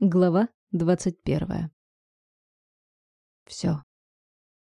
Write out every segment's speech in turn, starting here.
Глава двадцать первая. Все.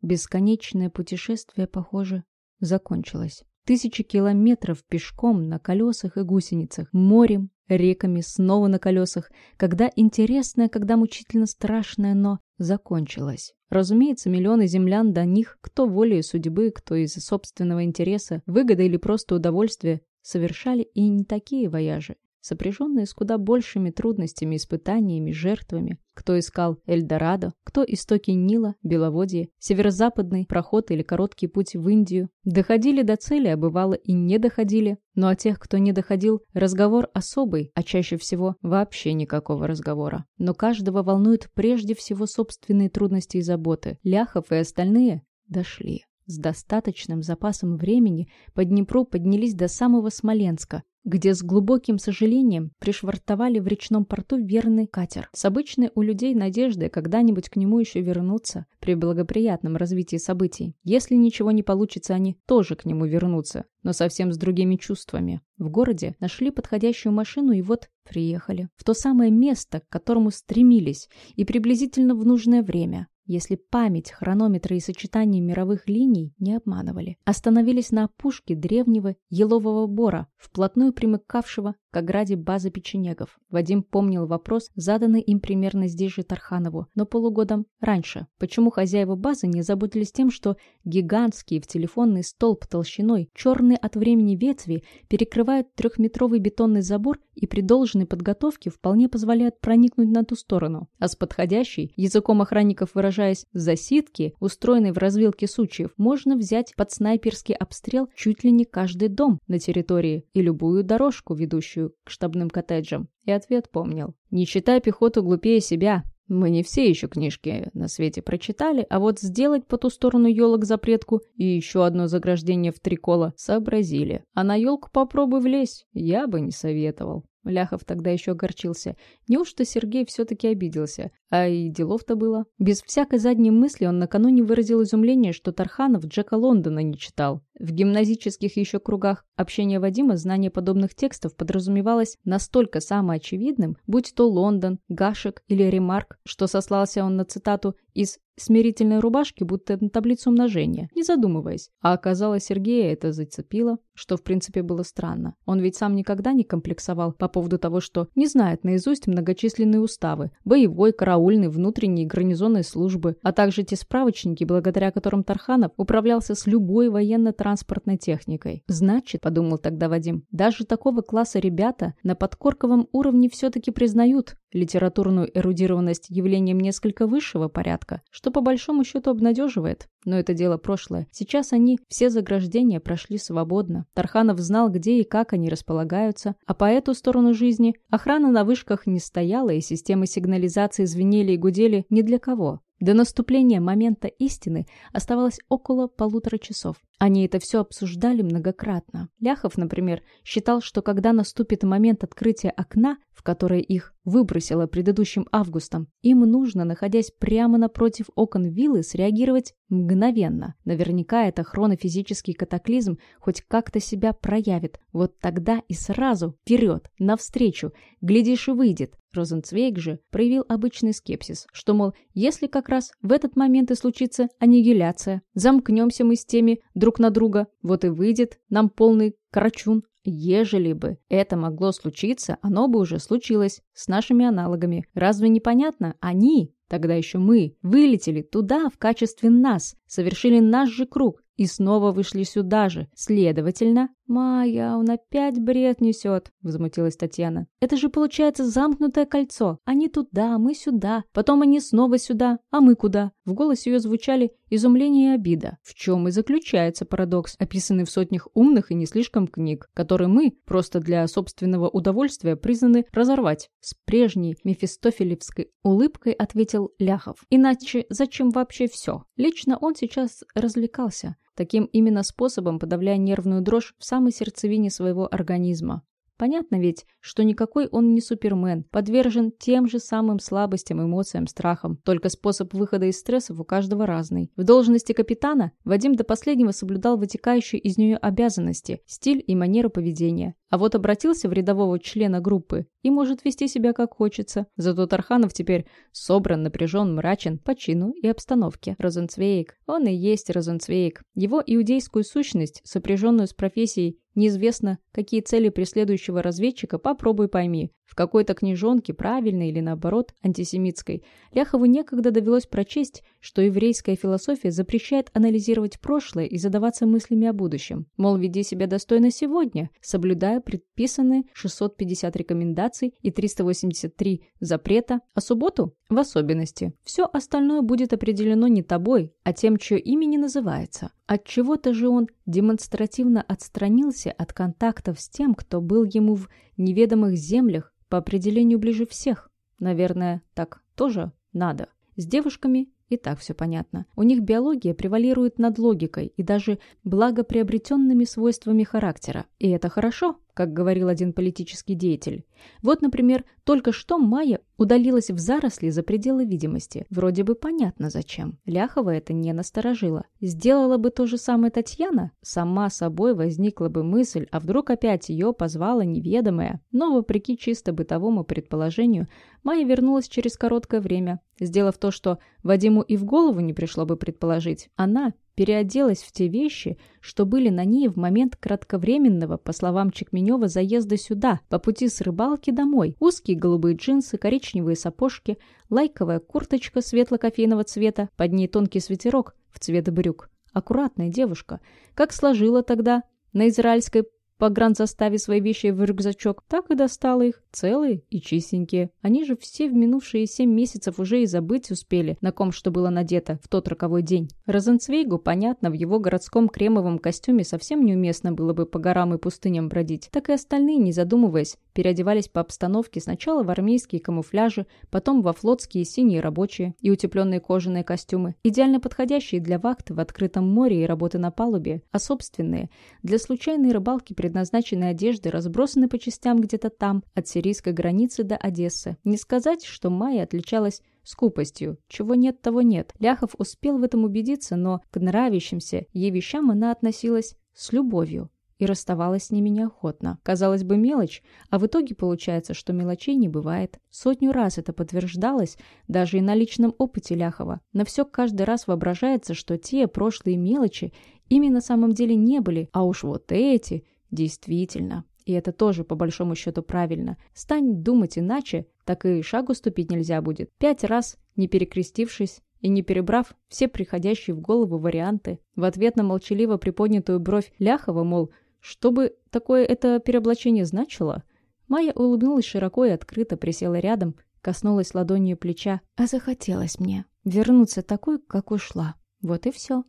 Бесконечное путешествие, похоже, закончилось. Тысячи километров пешком на колесах и гусеницах, морем, реками, снова на колесах, когда интересное, когда мучительно страшное, но закончилось. Разумеется, миллионы землян до них, кто волею судьбы, кто из-за собственного интереса, выгоды или просто удовольствия, совершали и не такие вояжи сопряженные с куда большими трудностями, испытаниями, жертвами. Кто искал Эльдорадо, кто истоки Нила, Беловодье, северо-западный проход или короткий путь в Индию. Доходили до цели, а бывало и не доходили. Но о тех, кто не доходил, разговор особый, а чаще всего вообще никакого разговора. Но каждого волнует прежде всего собственные трудности и заботы. Ляхов и остальные дошли. С достаточным запасом времени по Днепру поднялись до самого Смоленска, где с глубоким сожалением пришвартовали в речном порту верный катер с обычной у людей надеждой когда-нибудь к нему еще вернуться при благоприятном развитии событий. Если ничего не получится, они тоже к нему вернутся, но совсем с другими чувствами. В городе нашли подходящую машину и вот приехали. В то самое место, к которому стремились, и приблизительно в нужное время если память, хронометры и сочетания мировых линий не обманывали. Остановились на опушке древнего елового бора, вплотную примыкавшего к ограде базы печенегов. Вадим помнил вопрос, заданный им примерно здесь же Тарханову, но полугодом раньше. Почему хозяева базы не заботились тем, что гигантский в телефонный столб толщиной, черные от времени ветви, перекрывают трехметровый бетонный забор и при должной подготовке вполне позволяют проникнуть на ту сторону, а с подходящей, языком охранников выражаясь, засидки, устроенной в развилке сучьев, можно взять под снайперский обстрел чуть ли не каждый дом на территории и любую дорожку, ведущую ведущую к штабным коттеджам, и ответ помнил. «Не считай пехоту глупее себя. Мы не все еще книжки на свете прочитали, а вот сделать по ту сторону елок запретку и еще одно заграждение в три кола сообразили. А на елку попробуй влезь, я бы не советовал». Ляхов тогда еще огорчился. Неужто Сергей все-таки обиделся? А и делов-то было. Без всякой задней мысли он накануне выразил изумление, что Тарханов Джека Лондона не читал. В гимназических еще кругах общения Вадима знание подобных текстов подразумевалось настолько самоочевидным, будь то Лондон, Гашек или Ремарк, что сослался он на цитату из смирительной рубашки, будто на таблицу умножения, не задумываясь. А оказалось, Сергея это зацепило, что в принципе было странно. Он ведь сам никогда не комплексовал по поводу того, что не знает наизусть многочисленные уставы, боевой, караульный, внутренней гарнизонной службы, а также те справочники, благодаря которым Тарханов управлялся с любой военно-транспортной техникой. Значит, подумал тогда Вадим, даже такого класса ребята на подкорковом уровне все-таки признают литературную эрудированность явлением несколько высшего порядка, что по большому счету обнадеживает. Но это дело прошлое. Сейчас они все заграждения прошли свободно. Тарханов знал, где и как они располагаются, а по эту сторону жизни охрана на вышках не стояла, и системы сигнализации звенели и гудели ни для кого. До наступления момента истины оставалось около полутора часов. Они это все обсуждали многократно. Ляхов, например, считал, что когда наступит момент открытия окна, в которое их выбросило предыдущим августом, им нужно, находясь прямо напротив окон виллы, среагировать мгновенно. Наверняка это хронофизический катаклизм хоть как-то себя проявит. Вот тогда и сразу, вперед, навстречу, глядишь и выйдет. Розенцвейг же проявил обычный скепсис, что, мол, если как раз в этот момент и случится аннигиляция, замкнемся мы с теми друг на друга, вот и выйдет нам полный карачун. Ежели бы это могло случиться, оно бы уже случилось с нашими аналогами. Разве непонятно? Они, тогда еще мы, вылетели туда в качестве нас, совершили наш же круг и снова вышли сюда же. Следовательно, «Майя, он опять бред несет», — возмутилась Татьяна. «Это же получается замкнутое кольцо. Они туда, мы сюда, потом они снова сюда, а мы куда?» В голосе ее звучали изумление и обида. В чем и заключается парадокс, описанный в сотнях умных и не слишком книг, которые мы, просто для собственного удовольствия, признаны разорвать. С прежней мефистофелевской улыбкой ответил Ляхов. Иначе зачем вообще все? Лично он сейчас развлекался. Таким именно способом подавляя нервную дрожь в самой сердцевине своего организма. Понятно ведь, что никакой он не супермен, подвержен тем же самым слабостям, эмоциям, страхам. Только способ выхода из стрессов у каждого разный. В должности капитана Вадим до последнего соблюдал вытекающие из нее обязанности, стиль и манеру поведения. А вот обратился в рядового члена группы и может вести себя как хочется. Зато Тарханов теперь собран, напряжен, мрачен по чину и обстановке. Розенцвейк. Он и есть Розенцвейк. Его иудейскую сущность, сопряженную с профессией Неизвестно, какие цели преследующего разведчика, попробуй пойми. В какой-то книжонке, правильной или наоборот, антисемитской, Ляхову некогда довелось прочесть, что еврейская философия запрещает анализировать прошлое и задаваться мыслями о будущем. Мол, веди себя достойно сегодня, соблюдая предписанные 650 рекомендаций и 383 запрета, а субботу в особенности. Все остальное будет определено не тобой, а тем, чье имя не называется. От чего то же он демонстративно отстранился от контактов с тем, кто был ему в неведомых землях по определению ближе всех. Наверное, так тоже надо. С девушками и так все понятно. У них биология превалирует над логикой и даже благоприобретенными свойствами характера. И это хорошо, как говорил один политический деятель. Вот, например, только что Майя удалилась в заросли за пределы видимости. Вроде бы понятно зачем. Ляхова это не насторожило. Сделала бы то же самое Татьяна? Сама собой возникла бы мысль, а вдруг опять ее позвала неведомая. Но, вопреки чисто бытовому предположению, Майя вернулась через короткое время, сделав то, что Вадиму и в голову не пришло бы предположить. Она переоделась в те вещи, что были на ней в момент кратковременного, по словам Чекменева, заезда сюда, по пути с рыбалки домой. Узкие голубые джинсы, коричневые сапожки, лайковая курточка светло-кофейного цвета, под ней тонкий свитерок в цвет брюк. Аккуратная девушка. Как сложила тогда на израильской погранзаставе свои вещи в рюкзачок, так и достала их, целые и чистенькие. Они же все в минувшие семь месяцев уже и забыть успели, на ком что было надето в тот роковой день. Розенцвейгу, понятно, в его городском кремовом костюме совсем неуместно было бы по горам и пустыням бродить. Так и остальные, не задумываясь, переодевались по обстановке сначала в армейские камуфляжи, потом во флотские синие рабочие и утепленные кожаные костюмы, идеально подходящие для вахт в открытом море и работы на палубе, а собственные – для случайной рыбалки при предназначенной одежды разбросаны по частям где-то там, от сирийской границы до Одессы. Не сказать, что Майя отличалась скупостью. Чего нет, того нет. Ляхов успел в этом убедиться, но к нравящимся ей вещам она относилась с любовью и расставалась с ними неохотно. Казалось бы, мелочь, а в итоге получается, что мелочей не бывает. Сотню раз это подтверждалось даже и на личном опыте Ляхова. На все каждый раз воображается, что те прошлые мелочи ими на самом деле не были, а уж вот эти Действительно. И это тоже, по большому счету, правильно. Стань думать иначе, так и шагу ступить нельзя будет. Пять раз, не перекрестившись и не перебрав все приходящие в голову варианты, в ответ на молчаливо приподнятую бровь Ляхова, мол, что бы такое это переоблачение значило, Майя улыбнулась широко и открыто, присела рядом, коснулась ладонью плеча. А захотелось мне вернуться такой, как ушла. Вот и все.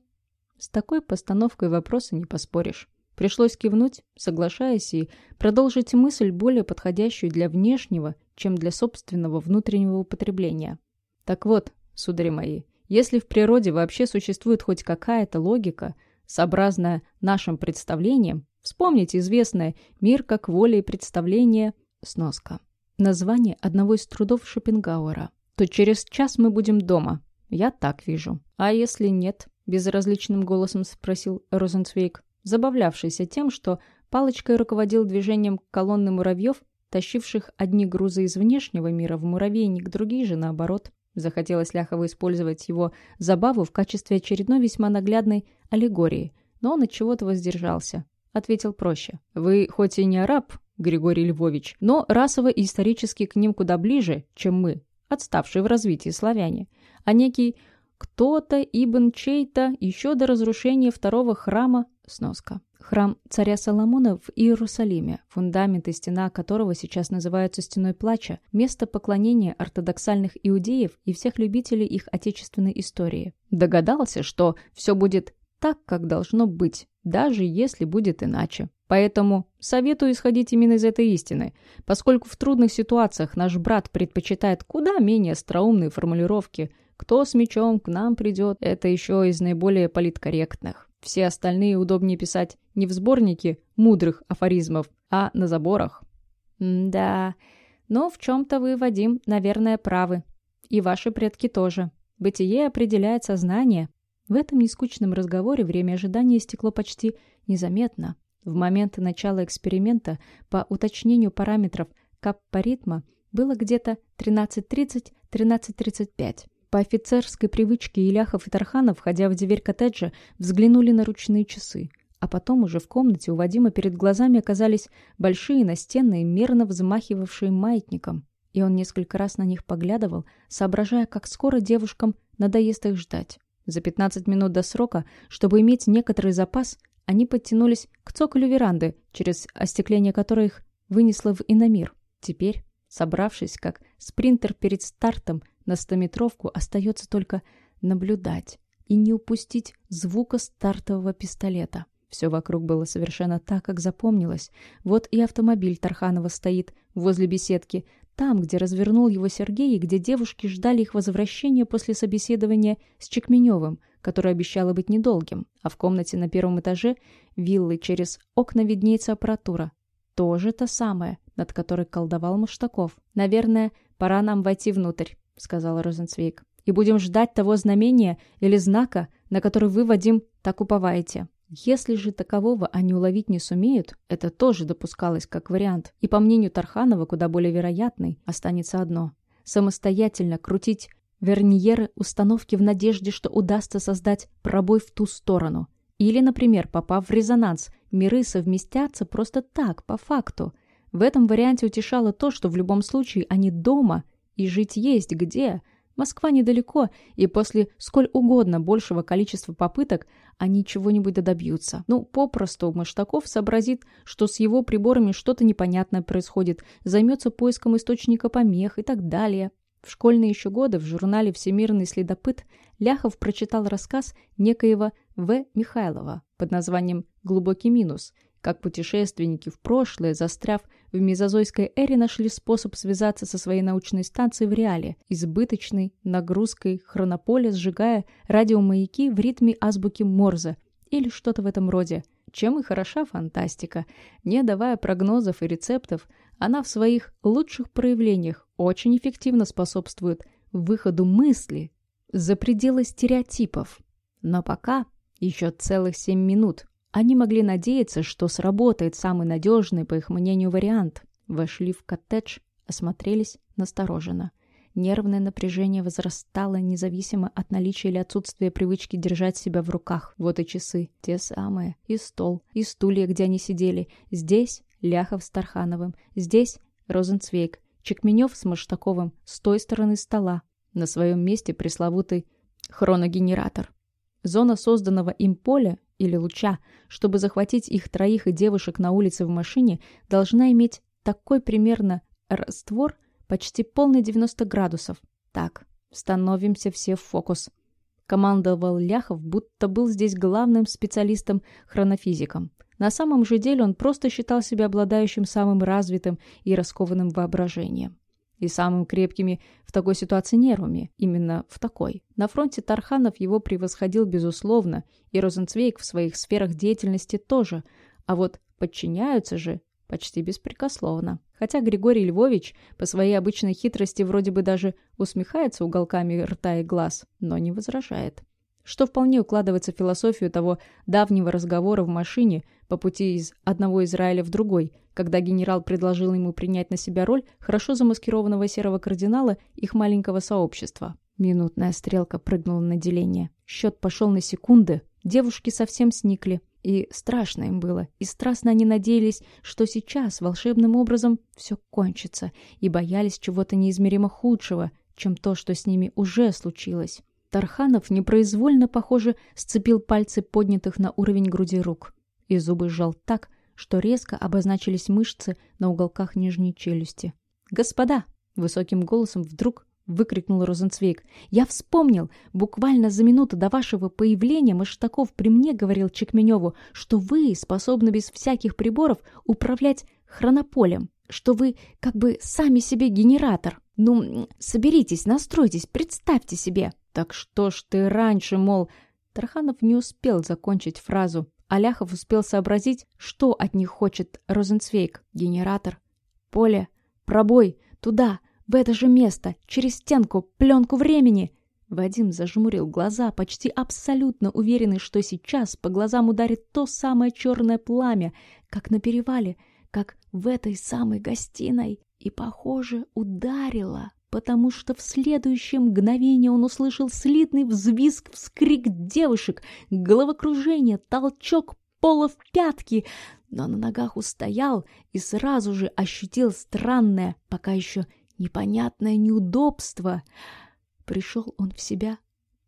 С такой постановкой вопроса не поспоришь. Пришлось кивнуть, соглашаясь, и продолжить мысль, более подходящую для внешнего, чем для собственного внутреннего употребления. Так вот, судари мои, если в природе вообще существует хоть какая-то логика, сообразная нашим представлениям, вспомните известное «Мир как воля и представление» сноска. Название одного из трудов Шопенгауэра. То через час мы будем дома. Я так вижу. А если нет? Безразличным голосом спросил Розенцвейк забавлявшийся тем, что палочкой руководил движением колонны муравьев, тащивших одни грузы из внешнего мира в муравейник, другие же наоборот. Захотелось Ляхову использовать его забаву в качестве очередной весьма наглядной аллегории, но он от чего-то воздержался. Ответил проще. «Вы хоть и не араб, Григорий Львович, но расово и исторически к ним куда ближе, чем мы, отставшие в развитии славяне, а некий кто-то, Ибн чей-то, еще до разрушения второго храма Сноска. Храм царя Соломона в Иерусалиме, фундамент и стена которого сейчас называются Стеной Плача, место поклонения ортодоксальных иудеев и всех любителей их отечественной истории. Догадался, что все будет так, как должно быть, даже если будет иначе. Поэтому советую исходить именно из этой истины, поскольку в трудных ситуациях наш брат предпочитает куда менее остроумные формулировки «кто с мечом к нам придет» — это еще из наиболее политкорректных. Все остальные удобнее писать не в сборнике мудрых афоризмов, а на заборах. М да, но в чем-то вы, Вадим, наверное, правы. И ваши предки тоже. Бытие определяет сознание. В этом нескучном разговоре время ожидания истекло почти незаметно. В момент начала эксперимента по уточнению параметров каппа-ритма было где-то 13.30-13.35. По офицерской привычке Иляхов и Тарханов, входя в дверь коттеджа, взглянули на ручные часы. А потом уже в комнате у Вадима перед глазами оказались большие настенные, мерно взмахивавшие маятником. И он несколько раз на них поглядывал, соображая, как скоро девушкам надоест их ждать. За 15 минут до срока, чтобы иметь некоторый запас, они подтянулись к цоколю веранды, через остекление которой их вынесло в иномир. Теперь, собравшись как спринтер перед стартом, на стометровку остается только наблюдать и не упустить звука стартового пистолета. Все вокруг было совершенно так, как запомнилось. Вот и автомобиль Тарханова стоит возле беседки, там, где развернул его Сергей и где девушки ждали их возвращения после собеседования с Чекменевым, которое обещало быть недолгим. А в комнате на первом этаже виллы через окна виднеется аппаратура. Тоже та самая, над которой колдовал Муштаков. «Наверное, пора нам войти внутрь», — сказала Розенцвейк. «И будем ждать того знамения или знака, на который вы, Вадим, так уповаете». Если же такового они уловить не сумеют, это тоже допускалось как вариант. И по мнению Тарханова, куда более вероятный, останется одно. Самостоятельно крутить верниеры установки в надежде, что удастся создать пробой в ту сторону. Или, например, попав в резонанс, миры совместятся просто так, по факту. В этом варианте утешало то, что в любом случае они дома, и жить есть где. Москва недалеко, и после сколь угодно большего количества попыток они чего-нибудь добьются. Ну, попросту Маштаков сообразит, что с его приборами что-то непонятное происходит, займется поиском источника помех и так далее. В школьные еще годы в журнале «Всемирный следопыт» Ляхов прочитал рассказ некоего В. Михайлова под названием «Глубокий минус», как путешественники в прошлое, застряв в мезозойской эре, нашли способ связаться со своей научной станцией в реале, избыточной нагрузкой хронополя, сжигая радиомаяки в ритме азбуки Морзе или что-то в этом роде. Чем и хороша фантастика. Не давая прогнозов и рецептов, она в своих лучших проявлениях очень эффективно способствует выходу мысли за пределы стереотипов. Но пока еще целых семь минут – они могли надеяться, что сработает самый надежный, по их мнению, вариант. Вошли в коттедж, осмотрелись настороженно. Нервное напряжение возрастало независимо от наличия или отсутствия привычки держать себя в руках. Вот и часы, те самые. И стол, и стулья, где они сидели. Здесь Ляхов с Тархановым, здесь Розенцвейк, Чекменев с Маштаковым, с той стороны стола. На своем месте пресловутый хроногенератор. Зона созданного им поля или луча, чтобы захватить их троих и девушек на улице в машине, должна иметь такой примерно раствор, почти полный 90 градусов. Так, становимся все в фокус. Командовал Ляхов, будто был здесь главным специалистом-хронофизиком. На самом же деле он просто считал себя обладающим самым развитым и раскованным воображением и самым крепкими в такой ситуации нервами, именно в такой. На фронте Тарханов его превосходил безусловно, и Розенцвейк в своих сферах деятельности тоже, а вот подчиняются же почти беспрекословно. Хотя Григорий Львович по своей обычной хитрости вроде бы даже усмехается уголками рта и глаз, но не возражает что вполне укладывается в философию того давнего разговора в машине по пути из одного Израиля в другой, когда генерал предложил ему принять на себя роль хорошо замаскированного серого кардинала их маленького сообщества. Минутная стрелка прыгнула на деление. Счет пошел на секунды. Девушки совсем сникли. И страшно им было, и страстно они надеялись, что сейчас волшебным образом все кончится, и боялись чего-то неизмеримо худшего, чем то, что с ними уже случилось. Тарханов непроизвольно, похоже, сцепил пальцы поднятых на уровень груди рук. И зубы сжал так, что резко обозначились мышцы на уголках нижней челюсти. «Господа!» — высоким голосом вдруг выкрикнул Розенцвейк. «Я вспомнил! Буквально за минуту до вашего появления Маштаков при мне говорил Чекменеву, что вы способны без всяких приборов управлять хронополем, что вы как бы сами себе генератор. Ну, соберитесь, настройтесь, представьте себе!» «Так что ж ты раньше, мол...» Тарханов не успел закончить фразу. Аляхов успел сообразить, что от них хочет Розенцвейк. Генератор. Поле. Пробой. Туда. В это же место. Через стенку. Пленку времени. Вадим зажмурил глаза, почти абсолютно уверенный, что сейчас по глазам ударит то самое черное пламя, как на перевале, как в этой самой гостиной. И, похоже, ударило, потому что в следующее мгновение он услышал слитный взвизг, вскрик девушек, головокружение, толчок пола в пятки, но на ногах устоял и сразу же ощутил странное, пока еще непонятное неудобство — Пришел он в себя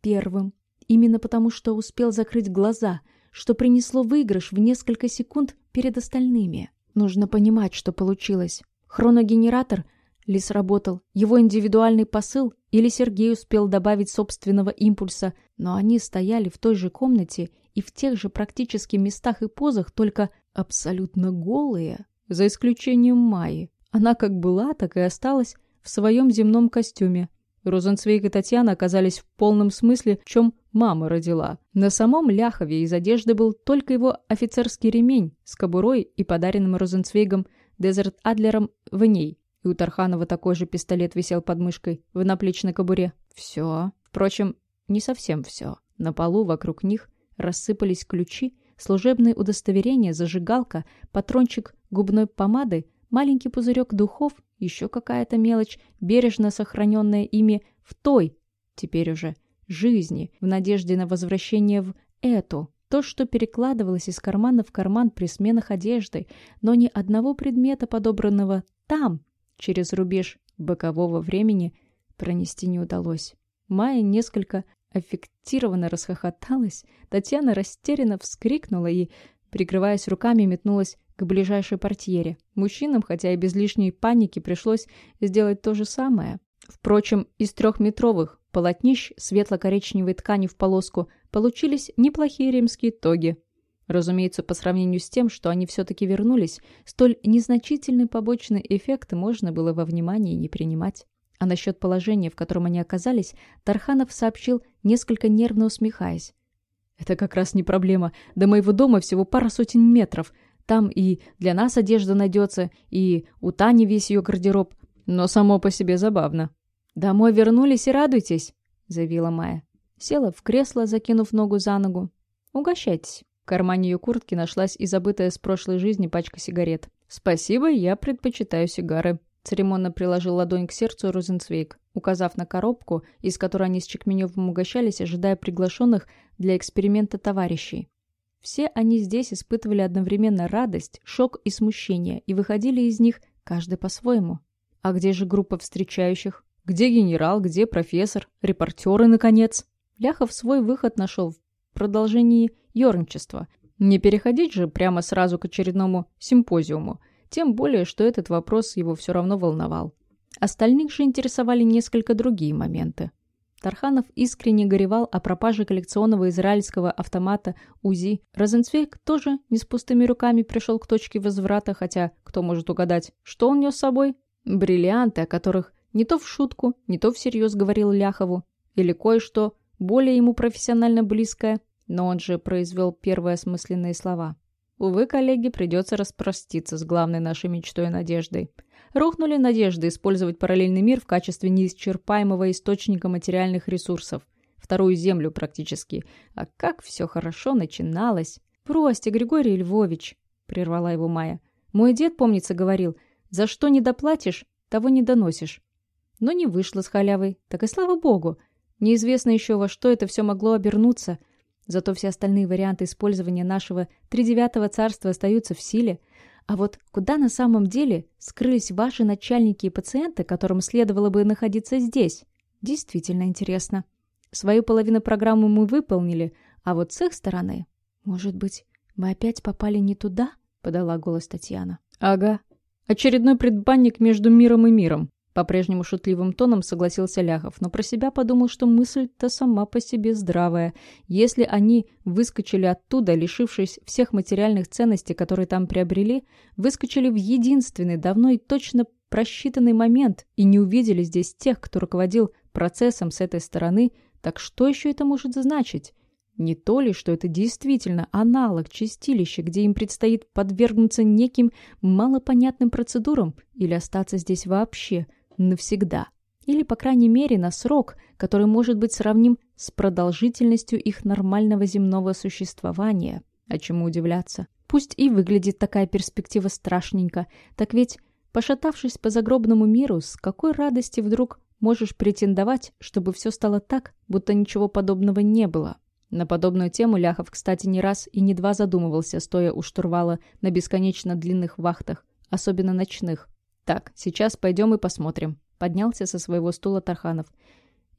первым, именно потому что успел закрыть глаза, что принесло выигрыш в несколько секунд перед остальными. Нужно понимать, что получилось. Хроногенератор ли сработал, его индивидуальный посыл, или Сергей успел добавить собственного импульса, но они стояли в той же комнате и в тех же практически местах и позах, только абсолютно голые, за исключением Майи. Она как была, так и осталась в своем земном костюме, Розенцвейк и Татьяна оказались в полном смысле, в чем мама родила. На самом Ляхове из одежды был только его офицерский ремень с кобурой и подаренным Розенцвейгом Дезерт Адлером в ней. И у Тарханова такой же пистолет висел под мышкой в наплечной кобуре. Все. Впрочем, не совсем все. На полу вокруг них рассыпались ключи, служебные удостоверения, зажигалка, патрончик губной помады, маленький пузырек духов еще какая-то мелочь, бережно сохраненная ими в той, теперь уже, жизни, в надежде на возвращение в эту. То, что перекладывалось из кармана в карман при сменах одежды, но ни одного предмета, подобранного там, через рубеж бокового времени, пронести не удалось. Майя несколько аффектированно расхохоталась, Татьяна растерянно вскрикнула и, прикрываясь руками, метнулась к ближайшей портьере. Мужчинам, хотя и без лишней паники, пришлось сделать то же самое. Впрочем, из трехметровых полотнищ светло-коричневой ткани в полоску получились неплохие римские тоги. Разумеется, по сравнению с тем, что они все-таки вернулись, столь незначительный побочный эффект можно было во внимание не принимать. А насчет положения, в котором они оказались, Тарханов сообщил, несколько нервно усмехаясь. «Это как раз не проблема. До моего дома всего пара сотен метров. Там и для нас одежда найдется, и у Тани весь ее гардероб. Но само по себе забавно. «Домой вернулись и радуйтесь», — заявила Майя. Села в кресло, закинув ногу за ногу. «Угощайтесь». В кармане ее куртки нашлась и забытая с прошлой жизни пачка сигарет. «Спасибо, я предпочитаю сигары», — церемонно приложил ладонь к сердцу Розенцвейк, указав на коробку, из которой они с Чекменевым угощались, ожидая приглашенных для эксперимента товарищей. Все они здесь испытывали одновременно радость, шок и смущение, и выходили из них каждый по-своему. А где же группа встречающих? Где генерал, где профессор, репортеры, наконец? Ляхов свой выход нашел в продолжении ерничества. Не переходить же прямо сразу к очередному симпозиуму, тем более, что этот вопрос его все равно волновал. Остальных же интересовали несколько другие моменты. Тарханов искренне горевал о пропаже коллекционного израильского автомата УЗИ. Розенцвейк тоже не с пустыми руками пришел к точке возврата, хотя кто может угадать, что он нес с собой? Бриллианты, о которых не то в шутку, не то всерьез говорил Ляхову, или кое-что более ему профессионально близкое, но он же произвел первые осмысленные слова. Увы, коллеги, придется распроститься с главной нашей мечтой и надеждой. Рухнули надежды использовать параллельный мир в качестве неисчерпаемого источника материальных ресурсов. Вторую землю практически. А как все хорошо начиналось. «Бросьте, Григорий Львович!» — прервала его Майя. «Мой дед, помнится, говорил, за что не доплатишь, того не доносишь». Но не вышло с халявой. Так и слава богу. Неизвестно еще, во что это все могло обернуться — Зато все остальные варианты использования нашего тридевятого царства остаются в силе. А вот куда на самом деле скрылись ваши начальники и пациенты, которым следовало бы находиться здесь? Действительно интересно. Свою половину программы мы выполнили, а вот с их стороны... Может быть, мы опять попали не туда? Подала голос Татьяна. Ага. Очередной предбанник между миром и миром. По-прежнему шутливым тоном согласился Ляхов, но про себя подумал, что мысль-то сама по себе здравая. Если они выскочили оттуда, лишившись всех материальных ценностей, которые там приобрели, выскочили в единственный, давно и точно просчитанный момент и не увидели здесь тех, кто руководил процессом с этой стороны, так что еще это может значить? Не то ли, что это действительно аналог чистилища, где им предстоит подвергнуться неким малопонятным процедурам или остаться здесь вообще – навсегда. Или, по крайней мере, на срок, который может быть сравним с продолжительностью их нормального земного существования. А чему удивляться? Пусть и выглядит такая перспектива страшненько, так ведь, пошатавшись по загробному миру, с какой радости вдруг можешь претендовать, чтобы все стало так, будто ничего подобного не было? На подобную тему Ляхов, кстати, не раз и не два задумывался, стоя у штурвала на бесконечно длинных вахтах, особенно ночных. Так, сейчас пойдем и посмотрим. Поднялся со своего стула Тарханов.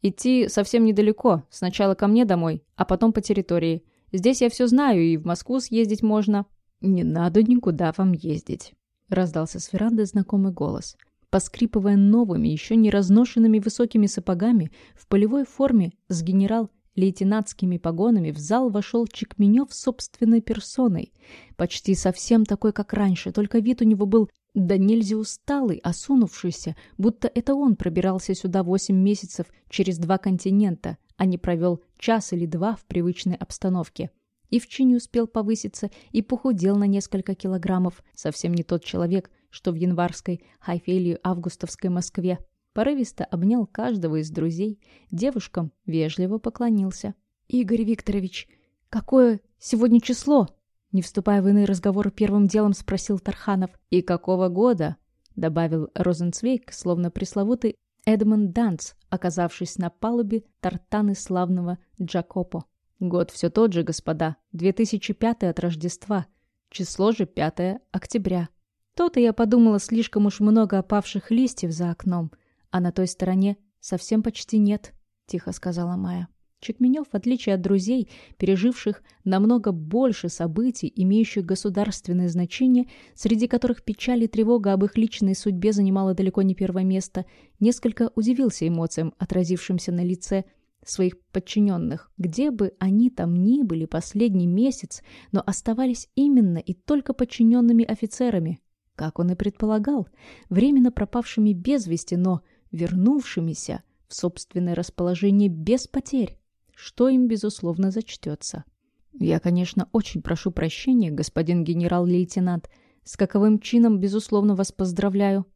Идти совсем недалеко. Сначала ко мне домой, а потом по территории. Здесь я все знаю, и в Москву съездить можно. Не надо никуда вам ездить. Раздался с веранды знакомый голос. Поскрипывая новыми, еще не разношенными высокими сапогами, в полевой форме с генерал лейтенантскими погонами в зал вошел Чекменев собственной персоной. Почти совсем такой, как раньше, только вид у него был да нельзя усталый, осунувшийся, будто это он пробирался сюда восемь месяцев через два континента, а не провел час или два в привычной обстановке. И в чине успел повыситься, и похудел на несколько килограммов. Совсем не тот человек, что в январской, хайфе августовской Москве. Порывисто обнял каждого из друзей, девушкам вежливо поклонился. «Игорь Викторович, какое сегодня число?» Не вступая в иные разговоры, первым делом спросил Тарханов. «И какого года?» — добавил Розенцвейк, словно пресловутый Эдмонд Данц, оказавшись на палубе тартаны славного Джакопо. «Год все тот же, господа. 2005 от Рождества. Число же 5 октября. То-то я подумала, слишком уж много опавших листьев за окном, а на той стороне совсем почти нет», — тихо сказала Майя. Чекменев, в отличие от друзей, переживших намного больше событий, имеющих государственное значение, среди которых печаль и тревога об их личной судьбе занимала далеко не первое место, несколько удивился эмоциям, отразившимся на лице своих подчиненных. Где бы они там ни были последний месяц, но оставались именно и только подчиненными офицерами, как он и предполагал, временно пропавшими без вести, но вернувшимися в собственное расположение без потерь что им, безусловно, зачтется. Я, конечно, очень прошу прощения, господин генерал-лейтенант, с каковым чином, безусловно, вас поздравляю.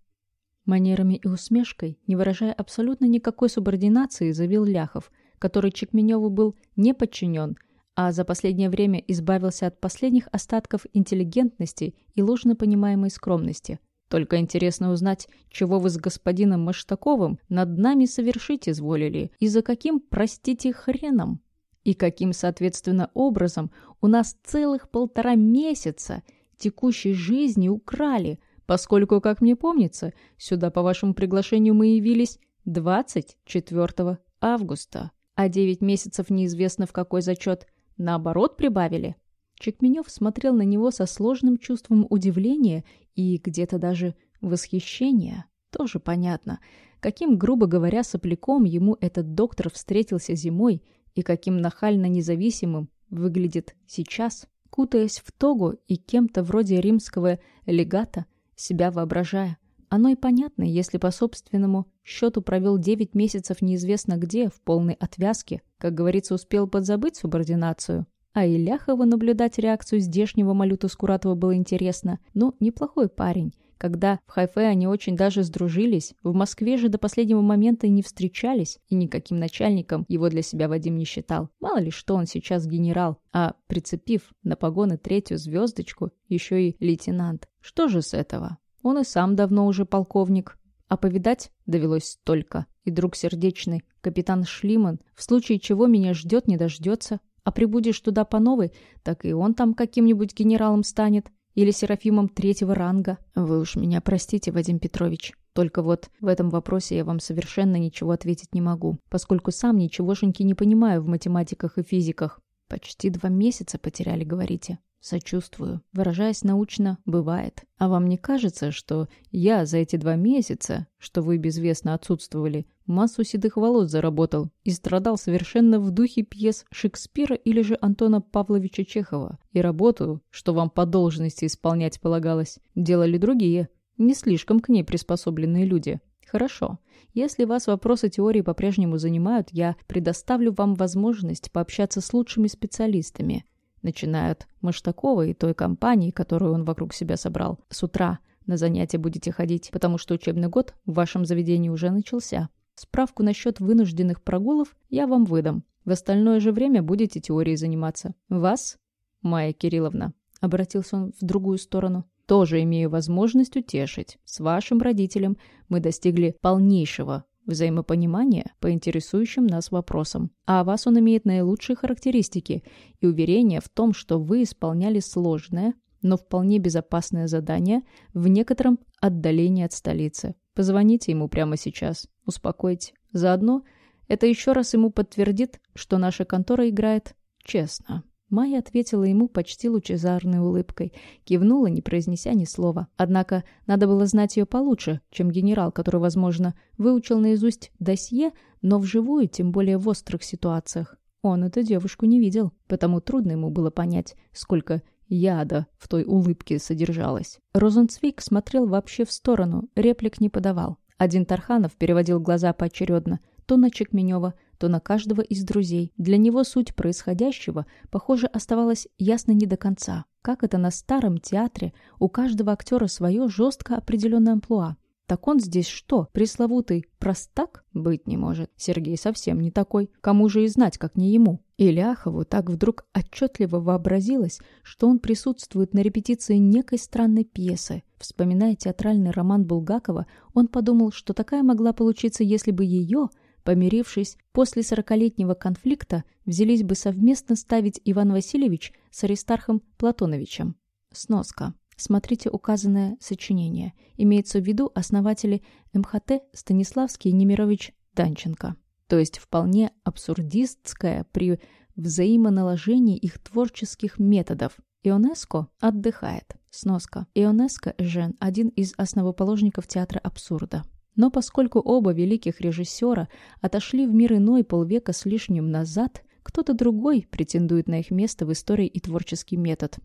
Манерами и усмешкой, не выражая абсолютно никакой субординации, заявил Ляхов, который Чекменеву был не подчинен, а за последнее время избавился от последних остатков интеллигентности и ложно понимаемой скромности. Только интересно узнать, чего вы с господином Маштаковым над нами совершить изволили, и за каким, простите, хреном. И каким, соответственно, образом у нас целых полтора месяца текущей жизни украли, поскольку, как мне помнится, сюда по вашему приглашению мы явились 24 августа, а 9 месяцев неизвестно в какой зачет, наоборот прибавили. Чекменев смотрел на него со сложным чувством удивления и где-то даже восхищения. Тоже понятно, каким, грубо говоря, сопляком ему этот доктор встретился зимой и каким нахально независимым выглядит сейчас, кутаясь в тогу и кем-то вроде римского легата, себя воображая. Оно и понятно, если по собственному счету провел 9 месяцев неизвестно где, в полной отвязке, как говорится, успел подзабыть субординацию. А и Ляхову наблюдать реакцию здешнего Малюта Скуратова было интересно. Ну, неплохой парень. Когда в Хайфе они очень даже сдружились, в Москве же до последнего момента не встречались, и никаким начальником его для себя Вадим не считал. Мало ли что он сейчас генерал, а прицепив на погоны третью звездочку, еще и лейтенант. Что же с этого? Он и сам давно уже полковник. А повидать довелось только. И друг сердечный, капитан Шлиман, в случае чего меня ждет, не дождется. А прибудешь туда по новой, так и он там каким-нибудь генералом станет. Или Серафимом третьего ранга. Вы уж меня простите, Вадим Петрович. Только вот в этом вопросе я вам совершенно ничего ответить не могу, поскольку сам ничегошеньки не понимаю в математиках и физиках. Почти два месяца потеряли, говорите. Сочувствую. Выражаясь научно, бывает. А вам не кажется, что я за эти два месяца, что вы безвестно отсутствовали, массу седых волос заработал и страдал совершенно в духе пьес Шекспира или же Антона Павловича Чехова. И работу, что вам по должности исполнять полагалось, делали другие, не слишком к ней приспособленные люди. Хорошо. Если вас вопросы теории по-прежнему занимают, я предоставлю вам возможность пообщаться с лучшими специалистами – начиная от Маштакова и той компании, которую он вокруг себя собрал. С утра на занятия будете ходить, потому что учебный год в вашем заведении уже начался. Справку насчет вынужденных прогулов я вам выдам. В остальное же время будете теорией заниматься. Вас, Майя Кирилловна, обратился он в другую сторону, тоже имею возможность утешить. С вашим родителем мы достигли полнейшего взаимопонимания по интересующим нас вопросам. А о вас он имеет наилучшие характеристики и уверение в том, что вы исполняли сложное, но вполне безопасное задание в некотором отдалении от столицы. Позвоните ему прямо сейчас, успокойте. Заодно это еще раз ему подтвердит, что наша контора играет честно. Майя ответила ему почти лучезарной улыбкой, кивнула, не произнеся ни слова. Однако надо было знать ее получше, чем генерал, который, возможно, выучил наизусть досье, но вживую, тем более в острых ситуациях. Он эту девушку не видел, потому трудно ему было понять, сколько яда в той улыбке содержалось. Розенцвейк смотрел вообще в сторону, реплик не подавал. Один Тарханов переводил глаза поочередно, то на Чекменева, то на каждого из друзей. Для него суть происходящего, похоже, оставалась ясной не до конца. Как это на старом театре, у каждого актера свое жестко определенное амплуа. Так он здесь что, пресловутый простак? Быть не может. Сергей совсем не такой. Кому же и знать, как не ему? И Ляхову так вдруг отчетливо вообразилось, что он присутствует на репетиции некой странной пьесы. Вспоминая театральный роман Булгакова, он подумал, что такая могла получиться, если бы ее Помирившись, после сорокалетнего конфликта взялись бы совместно ставить Иван Васильевич с Аристархом Платоновичем. Сноска. Смотрите указанное сочинение. Имеется в виду основатели МХТ Станиславский Немирович Данченко. То есть вполне абсурдистское при взаимоналожении их творческих методов. Ионеско отдыхает. Сноска. Ионеско Жен – один из основоположников театра абсурда. Но поскольку оба великих режиссера отошли в мир иной полвека с лишним назад, кто-то другой претендует на их место в истории и творческий метод.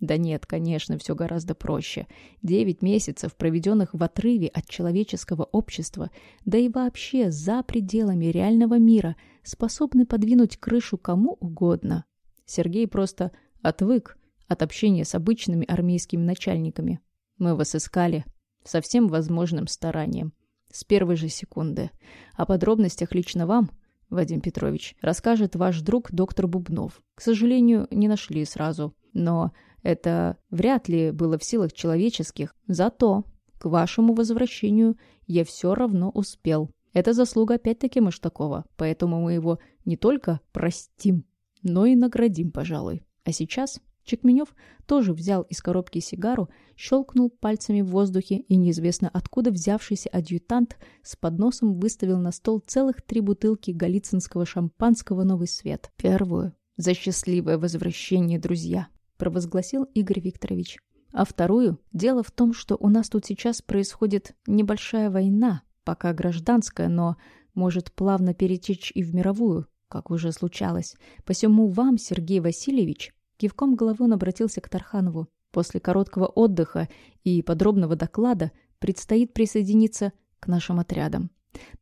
Да нет, конечно, все гораздо проще. Девять месяцев, проведенных в отрыве от человеческого общества, да и вообще за пределами реального мира, способны подвинуть крышу кому угодно. Сергей просто отвык от общения с обычными армейскими начальниками. Мы вас искали со всем возможным старанием. С первой же секунды. О подробностях лично вам, Вадим Петрович, расскажет ваш друг доктор Бубнов. К сожалению, не нашли сразу. Но это вряд ли было в силах человеческих. Зато к вашему возвращению я все равно успел. Это заслуга опять-таки Маштакова, поэтому мы его не только простим, но и наградим, пожалуй. А сейчас Чекменев тоже взял из коробки сигару, щелкнул пальцами в воздухе, и неизвестно откуда взявшийся адъютант с подносом выставил на стол целых три бутылки галицинского шампанского «Новый свет». Первую «За счастливое возвращение, друзья», — провозгласил Игорь Викторович. А вторую «Дело в том, что у нас тут сейчас происходит небольшая война, пока гражданская, но может плавно перетечь и в мировую, как уже случалось. Посему вам, Сергей Васильевич, Кивком головы он обратился к Тарханову. После короткого отдыха и подробного доклада предстоит присоединиться к нашим отрядам.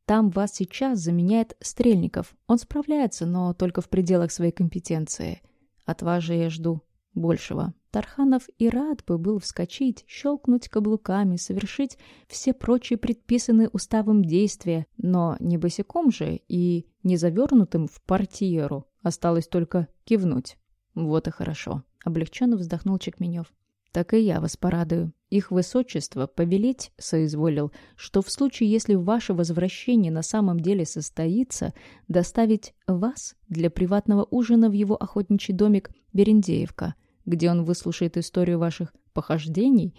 Там вас сейчас заменяет Стрельников. Он справляется, но только в пределах своей компетенции. От вас же я жду большего. Тарханов и рад бы был вскочить, щелкнуть каблуками, совершить все прочие предписанные уставом действия, но не босиком же и не завернутым в портьеру. Осталось только кивнуть. «Вот и хорошо», — облегченно вздохнул Чекменев. «Так и я вас порадую. Их высочество повелеть соизволил, что в случае, если ваше возвращение на самом деле состоится, доставить вас для приватного ужина в его охотничий домик Берендеевка, где он выслушает историю ваших похождений.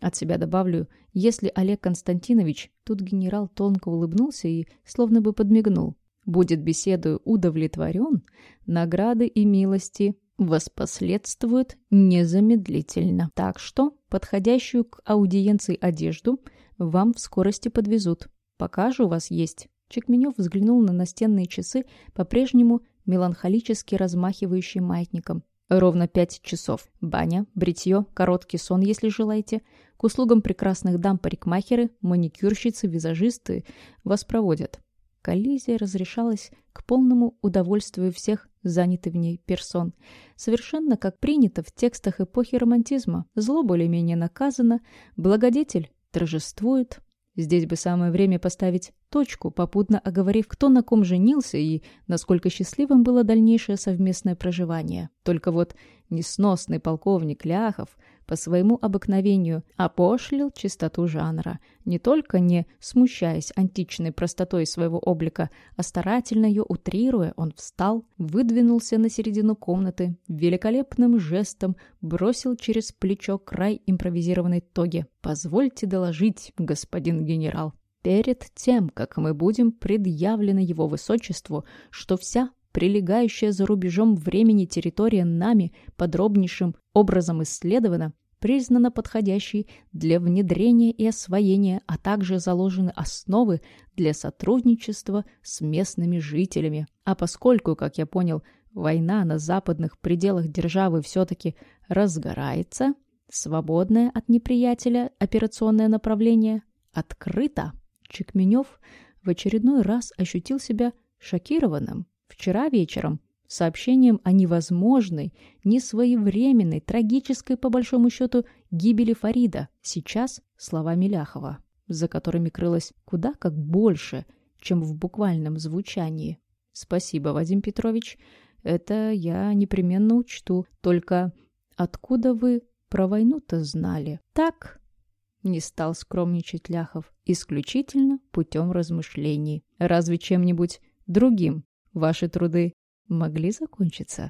От себя добавлю, если Олег Константинович, тут генерал тонко улыбнулся и словно бы подмигнул, будет беседою удовлетворен, награды и милости воспоследствуют незамедлительно. Так что подходящую к аудиенции одежду вам в скорости подвезут. Пока же у вас есть. Чекменев взглянул на настенные часы, по-прежнему меланхолически размахивающие маятником. Ровно пять часов. Баня, бритье, короткий сон, если желаете. К услугам прекрасных дам парикмахеры, маникюрщицы, визажисты вас проводят. Коллизия разрешалась к полному удовольствию всех занятых в ней персон. Совершенно как принято в текстах эпохи романтизма. Зло более-менее наказано, благодетель торжествует. Здесь бы самое время поставить точку, попутно оговорив, кто на ком женился и насколько счастливым было дальнейшее совместное проживание. Только вот несносный полковник Ляхов по своему обыкновению опошлил чистоту жанра, не только не смущаясь античной простотой своего облика, а старательно ее утрируя, он встал, выдвинулся на середину комнаты, великолепным жестом бросил через плечо край импровизированной тоги. «Позвольте доложить, господин генерал». Перед тем, как мы будем предъявлены его высочеству, что вся прилегающая за рубежом времени территория нами подробнейшим образом исследована, признана подходящей для внедрения и освоения, а также заложены основы для сотрудничества с местными жителями. А поскольку, как я понял, война на западных пределах державы все-таки разгорается, свободное от неприятеля операционное направление открыто, Чекменев в очередной раз ощутил себя шокированным. Вчера вечером сообщением о невозможной, несвоевременной, трагической, по большому счету, гибели Фарида. Сейчас слова Миляхова, за которыми крылось куда как больше, чем в буквальном звучании. «Спасибо, Вадим Петрович. Это я непременно учту. Только откуда вы про войну-то знали?» «Так», — не стал скромничать Ляхов, «исключительно путем размышлений. Разве чем-нибудь другим Ваши труды могли закончиться?